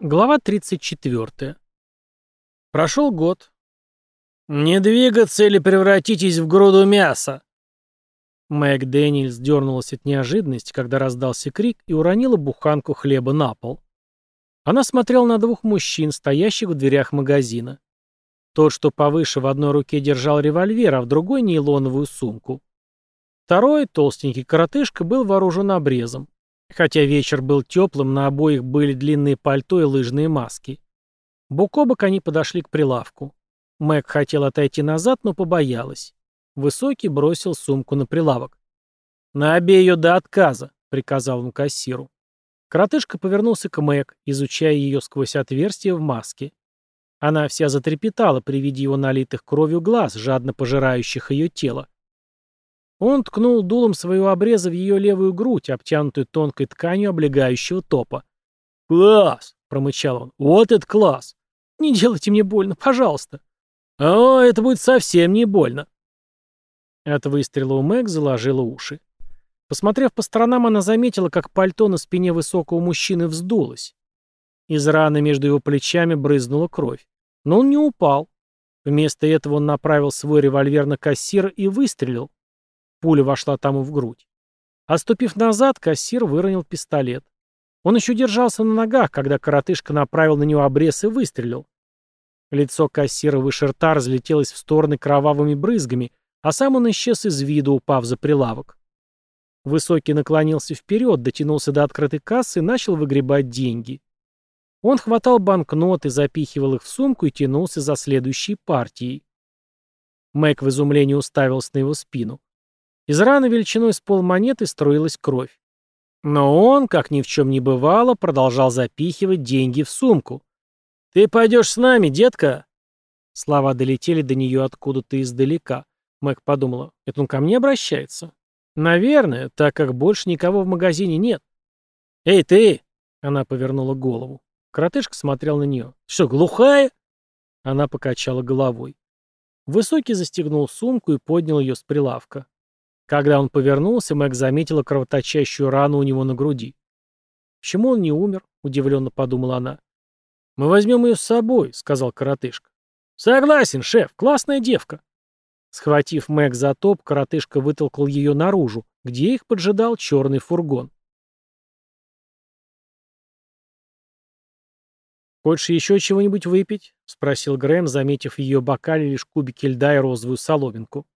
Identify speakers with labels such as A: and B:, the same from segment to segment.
A: Глава 34. Прошел год.
B: «Не двигаться или превратитесь в груду мяса!»
A: Мэг Дэниэлс дернулась от неожиданности, когда раздался крик, и уронила буханку хлеба на пол. Она смотрела на двух мужчин, стоящих в дверях магазина. Тот, что повыше, в одной руке держал револьвер, а в другой — нейлоновую сумку. Второй, толстенький коротышка, был вооружен обрезом. Хотя вечер был теплым, на обоих были длинные пальто и лыжные маски. Бок о бок они подошли к прилавку. Мэг хотел отойти назад, но побоялась. Высокий бросил сумку на прилавок. «Набей ее до отказа», — приказал он кассиру. Коротышка повернулся к Мэг, изучая ее сквозь отверстие в маске. Она вся затрепетала при виде его налитых кровью глаз, жадно пожирающих ее тело. Он ткнул дулом своего обреза в ее левую грудь, обтянутую тонкой тканью облегающего топа.
B: «Класс!» — промычал он. «Вот это класс!
A: Не делайте мне больно, пожалуйста!»
B: «О, это будет совсем не больно!»
A: От выстрела у Мэг заложила уши. Посмотрев по сторонам, она заметила, как пальто на спине высокого мужчины вздулось. Из раны между его плечами брызнула кровь. Но он не упал. Вместо этого он направил свой револьвер на кассира и выстрелил. Пуля вошла тому в грудь. Оступив назад, кассир выронил пистолет. Он еще держался на ногах, когда коротышка направил на него обрез и выстрелил. Лицо кассира выше рта разлетелось в стороны кровавыми брызгами, а сам он исчез из виду, упав за прилавок. Высокий наклонился вперед, дотянулся до открытой кассы и начал выгребать деньги. Он хватал банкноты, запихивал их в сумку и тянулся за следующей партией. Мэг в изумлении уставился на его спину. Из раны величиной с полмонеты струилась кровь. Но он, как ни в чем не бывало, продолжал запихивать деньги в сумку. «Ты пойдешь с нами, детка?» Слова долетели до нее откуда-то издалека. Мэг подумала, это он ко мне обращается? Наверное, так как больше никого в магазине нет. «Эй, ты!» — она повернула голову. Коротышка смотрел на нее. «Что, глухая?» Она покачала головой. Высокий застегнул сумку и поднял ее с прилавка. Когда он повернулся, Мэг заметила кровоточащую рану у него на груди. «Почему он не умер?» — удивленно подумала она. «Мы возьмем ее с собой», — сказал коротышка. «Согласен, шеф, классная девка». Схватив Мэг за топ, коротышка вытолкал ее наружу, где их поджидал черный фургон. «Хочешь еще чего-нибудь выпить?» — спросил Грэм, заметив в ее бокале лишь кубики льда и розовую соломинку.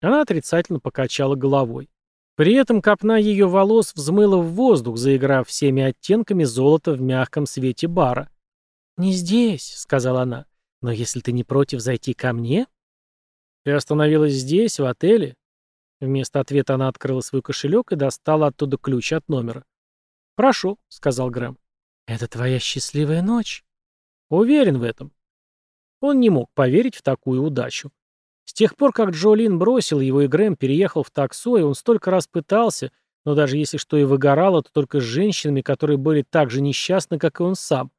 A: Она отрицательно покачала головой. При этом копна ее волос взмыла в воздух, заиграв всеми оттенками золота в мягком свете бара. «Не здесь», — сказала она, — «но если ты не против зайти ко мне...» «Ты остановилась здесь, в отеле?» Вместо ответа она открыла свой кошелек и достала оттуда ключ от номера. «Прошу», — сказал Грэм. «Это твоя счастливая ночь?» «Уверен в этом». Он не мог поверить в такую удачу. С тех пор, как Джолин бросил его и Грэм переехал в таксо, и он столько раз пытался, но даже если что и выгорало, то только с женщинами, которые были так же несчастны, как и он сам.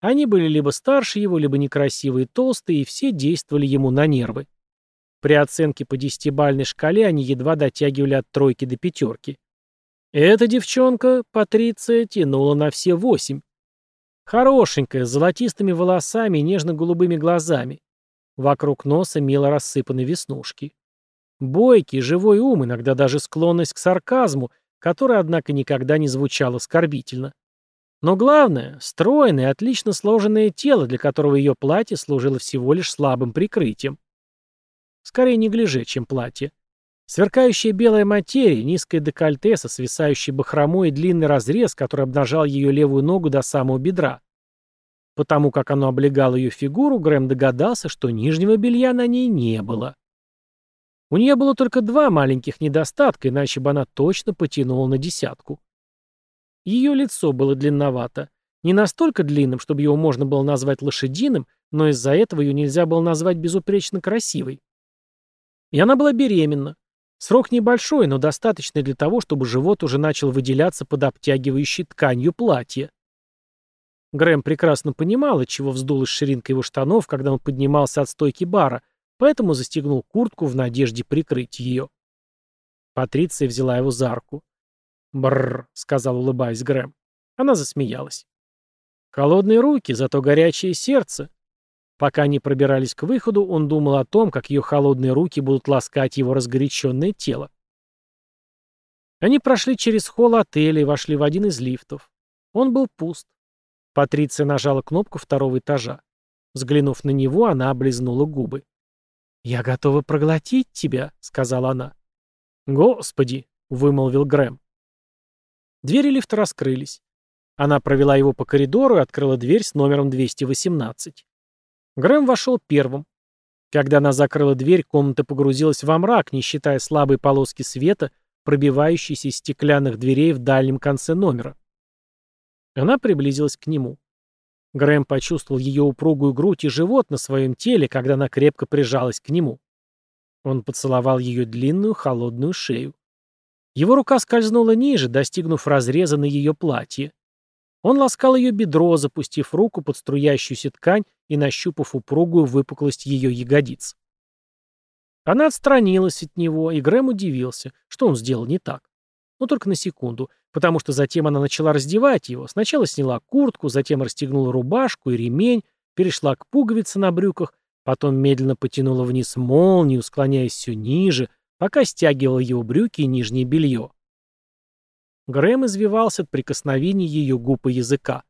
A: Они были либо старше его, либо некрасивые и толстые, и все действовали ему на нервы. При оценке по десятибальной шкале они едва дотягивали от тройки до пятерки. Эта девчонка, Патриция, тянула на все восемь. Хорошенькая, с золотистыми волосами и нежно-голубыми глазами. Вокруг носа мило рассыпаны веснушки. Бойкий, живой ум, иногда даже склонность к сарказму, которая, однако, никогда не звучала оскорбительно. Но главное — стройное, отлично сложенное тело, для которого ее платье служило всего лишь слабым прикрытием. Скорее неглиже, чем платье. Сверкающая белая материя, низкое декольте со свисающей бахромой и длинный разрез, который обнажал ее левую ногу до самого бедра. Потому как оно облегало ее фигуру, Грэм догадался, что нижнего белья на ней не было. У нее было только два маленьких недостатка, иначе бы она точно потянула на десятку. Ее лицо было длинновато. Не настолько длинным, чтобы его можно было назвать лошадиным, но из-за этого ее нельзя было назвать безупречно красивой. И она была беременна. Срок небольшой, но достаточный для того, чтобы живот уже начал выделяться под обтягивающей тканью платья. Грэм прекрасно понимал, от чего вздулась ширинка его штанов, когда он поднимался от стойки бара, поэтому застегнул куртку в надежде прикрыть ее. Патриция взяла его за руку. «Бррр», — сказал, улыбаясь Грэм. Она засмеялась. Холодные руки, зато горячее сердце. Пока они пробирались к выходу, он думал о том, как ее холодные руки будут ласкать его разгоряченное тело. Они прошли через холл отеля и вошли в один из лифтов. Он был пуст. Патриция нажала кнопку второго этажа. Взглянув на него, она облизнула губы. «Я готова проглотить тебя», — сказала она. «Господи», — вымолвил Грэм. Двери лифта раскрылись. Она провела его по коридору и открыла дверь с номером 218. Грэм вошел первым. Когда она закрыла дверь, комната погрузилась во мрак, не считая слабой полоски света, пробивающейся из стеклянных дверей в дальнем конце номера. Она приблизилась к нему. Грэм почувствовал ее упругую грудь и живот на своем теле, когда она крепко прижалась к нему. Он поцеловал ее длинную холодную шею. Его рука скользнула ниже, достигнув разреза на ее платье. Он ласкал ее бедро, запустив руку под струящуюся ткань и нащупав упругую выпуклость ее ягодиц. Она отстранилась от него, и Грэм удивился, что он сделал не так. Но только на секунду, потому что затем она начала раздевать его. Сначала сняла куртку, затем расстегнула рубашку и ремень, перешла к пуговице на брюках, потом медленно потянула вниз молнию, склоняясь все ниже, пока стягивала его брюки и нижнее белье. Грэм извивался от прикосновений ее губ и языка.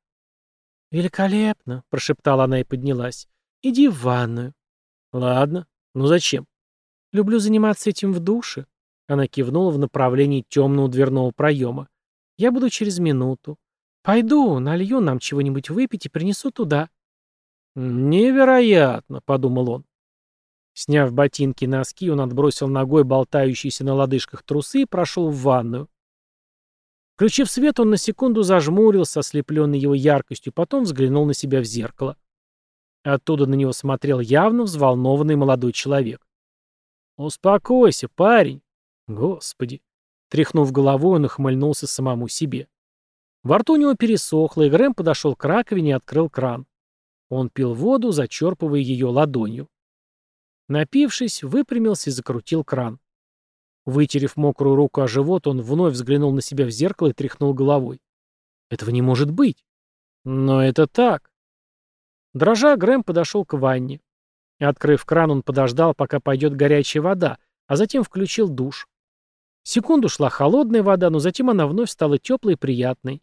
A: «Великолепно», — прошептала она и поднялась. «Иди в ванную». «Ладно. Ну зачем?» «Люблю заниматься этим в душе». Она кивнула в направлении темного дверного проема. «Я буду через минуту. Пойду, налью нам чего-нибудь выпить и принесу туда».
B: «Невероятно», — подумал он.
A: Сняв ботинки и носки, он отбросил ногой болтающиеся на лодыжках трусы и прошел в ванную. Включив свет, он на секунду зажмурился, ослепленный его яркостью, потом взглянул на себя в зеркало. Оттуда на него смотрел явно взволнованный молодой человек. «Успокойся, парень!» Господи! Тряхнув головой, он ухмыльнулся самому себе. Во рту у него пересохло, и Грэм подошел к раковине и открыл кран. Он пил воду, зачерпывая ее ладонью. Напившись, выпрямился и закрутил кран. Вытерев мокрую руку о живот, он вновь взглянул на себя в зеркало и тряхнул головой. Этого не может быть. Но это так. Дрожа, Грэм подошел к ванне. Открыв кран, он подождал, пока пойдет горячая вода, а затем включил душ. Секунду шла холодная вода, но затем она вновь стала теплой и приятной.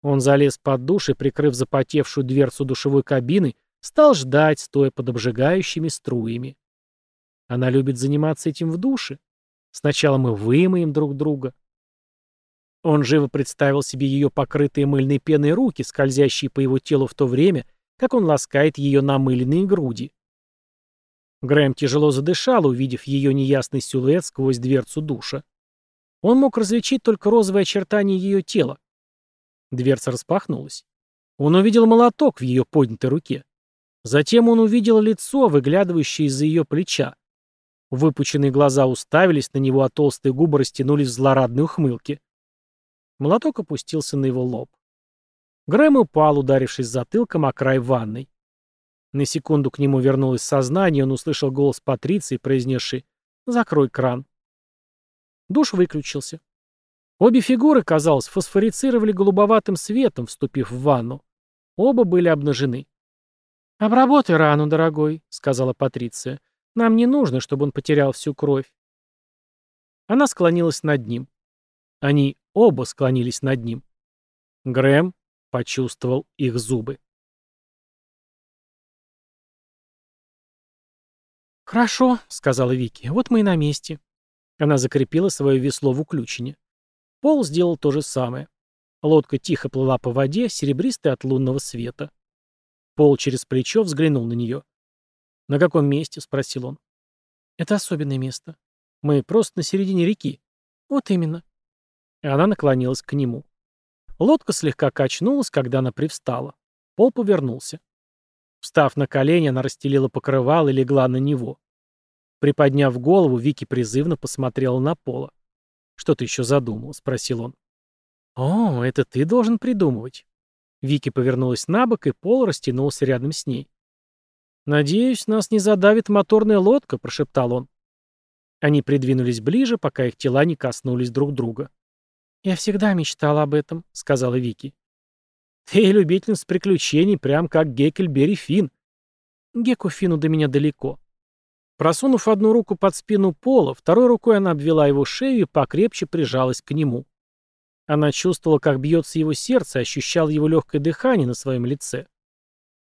A: Он залез под душ и, прикрыв запотевшую дверцу душевой кабины, стал ждать, стоя под обжигающими струями. Она любит заниматься этим в душе. Сначала мы вымоем друг друга. Он живо представил себе ее покрытые мыльной пеной руки, скользящие по его телу в то время, как он ласкает ее намыленные груди. Грэм тяжело задышал, увидев ее неясный силуэт сквозь дверцу душа. Он мог различить только розовые очертания ее тела. Дверца распахнулась. Он увидел молоток в ее поднятой руке. Затем он увидел лицо, выглядывающее из-за ее плеча. Выпученные глаза уставились на него, а толстые губы растянулись в злорадной ухмылке. Молоток опустился на его лоб. Грэм упал, ударившись затылком о край ванной. На секунду к нему вернулось сознание, он услышал голос Патриции, произнесший «Закрой кран». Душ выключился. Обе фигуры, казалось, фосфорицировали голубоватым светом, вступив в ванну. Оба были обнажены. «Обработай рану, дорогой», — сказала Патриция. Нам не нужно, чтобы он потерял всю кровь. Она склонилась над ним. Они оба склонились над ним. Грэм почувствовал их зубы. «Хорошо», — сказала Вики, — «вот мы и на месте». Она закрепила свое весло в уключине. Пол сделал то же самое. Лодка тихо плыла по воде, серебристой от лунного света. Пол через плечо взглянул на нее. «На каком месте?» — спросил он. «Это особенное место. Мы просто на середине реки». «Вот именно». И она наклонилась к нему. Лодка слегка качнулась, когда она привстала. Пол повернулся. Встав на колени, она расстелила покрывало и легла на него. Приподняв голову, Вики призывно посмотрела на Пола. «Что ты еще задумал?» — спросил он. «О, это ты должен придумывать». Вики повернулась на бок, и Пол растянулся рядом с ней. «Надеюсь, нас не задавит моторная лодка», — прошептал он. Они придвинулись ближе, пока их тела не коснулись друг друга. «Я всегда мечтала об этом», — сказала Вики. Ты любительница приключений, прям как Геккельбери Финн. Геку Фину до меня далеко. Просунув одну руку под спину Пола, второй рукой она обвела его шею и покрепче прижалась к нему. Она чувствовала, как бьется его сердце, ощущала его легкое дыхание на своем лице.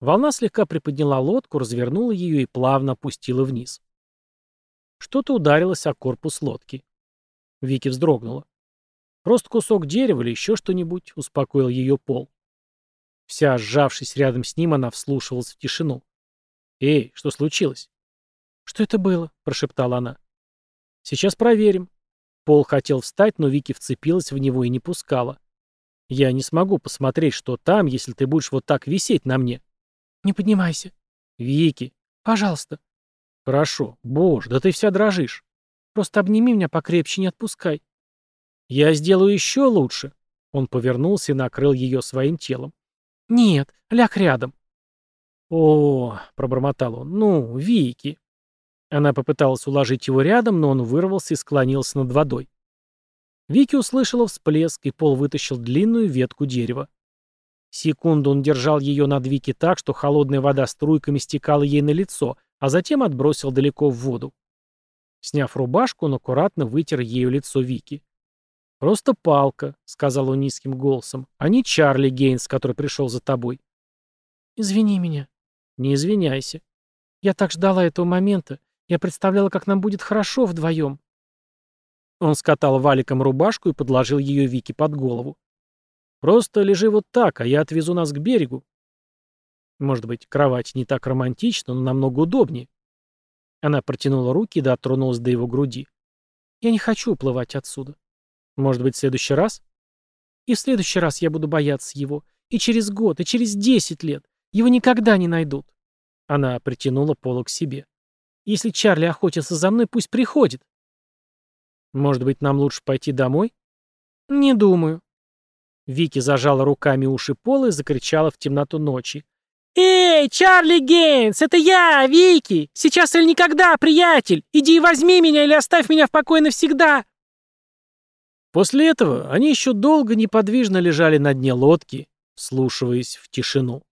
A: Волна слегка приподняла лодку, развернула ее и плавно опустила вниз. Что-то ударилось о корпус лодки. Вики вздрогнула. «Просто кусок дерева или еще что-нибудь», — успокоил ее Пол. Вся сжавшись рядом с ним, она вслушивалась в тишину. «Эй, что случилось?» «Что это было?» — прошептала она. «Сейчас проверим». Пол хотел встать, но Вики вцепилась в него и не пускала. «Я не смогу посмотреть, что там, если ты будешь вот так висеть на мне». «Не поднимайся». «Вики». «Пожалуйста». «Хорошо. Боже, да ты вся дрожишь. Просто обними меня покрепче, не отпускай». «Я сделаю еще лучше». Он повернулся и накрыл ее своим телом. «Нет, ляг рядом». «О, — пробормотал он, — ну, Вики». Она попыталась уложить его рядом, но он вырвался и склонился над водой. Вики услышала всплеск, и Пол вытащил длинную ветку дерева. Секунду он держал ее над Вики так, что холодная вода струйками стекала ей на лицо, а затем отбросил далеко в воду. Сняв рубашку, он аккуратно вытер ею лицо Вики. «Просто палка», — сказал он низким голосом, — «а не Чарли Гейнс, который пришел за тобой». «Извини меня». «Не извиняйся». «Я так ждала этого момента. Я представляла, как нам будет хорошо вдвоем». Он скатал валиком рубашку и подложил ее Вики под голову. «Просто лежи вот так, а я отвезу нас к берегу». Может быть, кровать не так романтична, но намного удобнее. Она протянула руки и дотронулась до его груди. «Я не хочу уплывать отсюда. Может быть, в следующий раз? И в следующий раз я буду бояться его. И через год, и через десять лет. Его никогда не найдут. Она притянула Пола к себе. Если Чарли охотится за мной, пусть приходит. Может быть, нам лучше пойти домой? Не думаю. Вики зажала руками уши Пола и закричала в темноту ночи. «Эй, Чарли Гейнс, это я, Вики! Сейчас или никогда, приятель! Иди и возьми меня или оставь меня в покое навсегда!» После этого они еще долго неподвижно лежали на дне лодки, слушаясь в тишину.